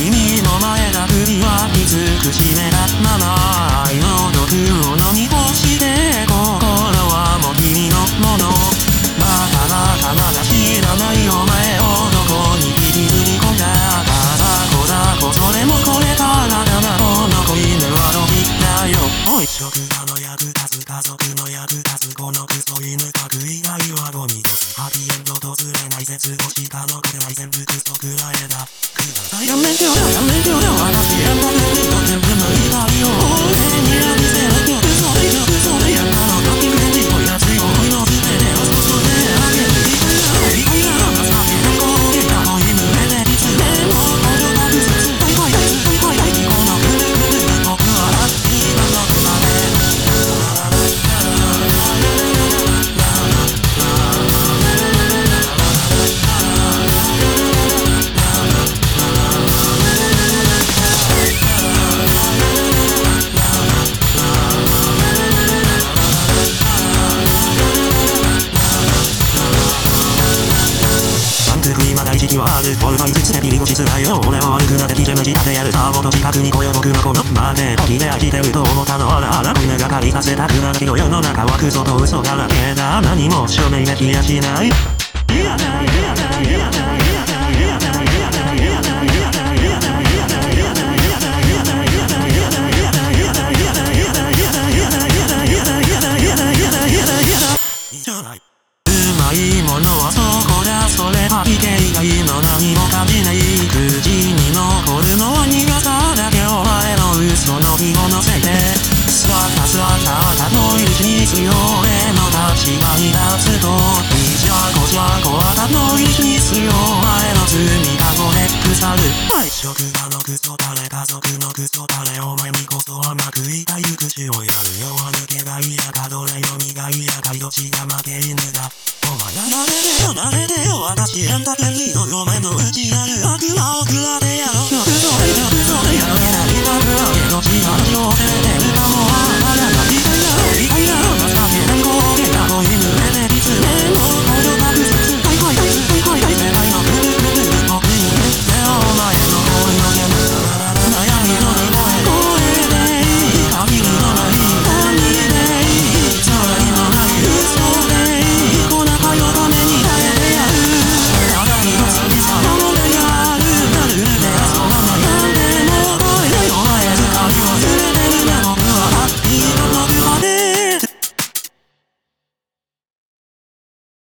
君の前だ首は慈しめたまま愛の毒を飲み干して心はもう君のものまだまだまだ知らないお前をどこに引きずり込んだただこだこそれもこれからだなこの子犬はロビだよおい職場の役立つ家族の役立つこのクソ犬格以外はゴミとハッピーエンドとずれをしたのは全部くらえだくだやめてよやめてよやめてよ息をルす。オルイ口でビリゴしづらいよ。俺は悪くなってきて無理だてやるさ。ーボと近くに来よ僕はこのまで。時で飽きてると思ったのはな。胸がかりさせたくなるけど世の中はクソと嘘だらけだ。何も証明できやしない。いや嫌だ、いや、うまいもそこだそれは以外の何も感じない口に残るのは苦さだけお前の嘘の日を乗せて座った座ったたの石に強への立場に立つといじゃこじゃこあたの石に強前の罪かごで腐る職場のクソだれ家族のクソだれお前にこそ甘くいた行くしをやるよは抜けがいやかどれ読みがいやかどっちが負け犬だお前が慣れてよ慣れて知らんだけのごめのうちある悪はオクラでやろう。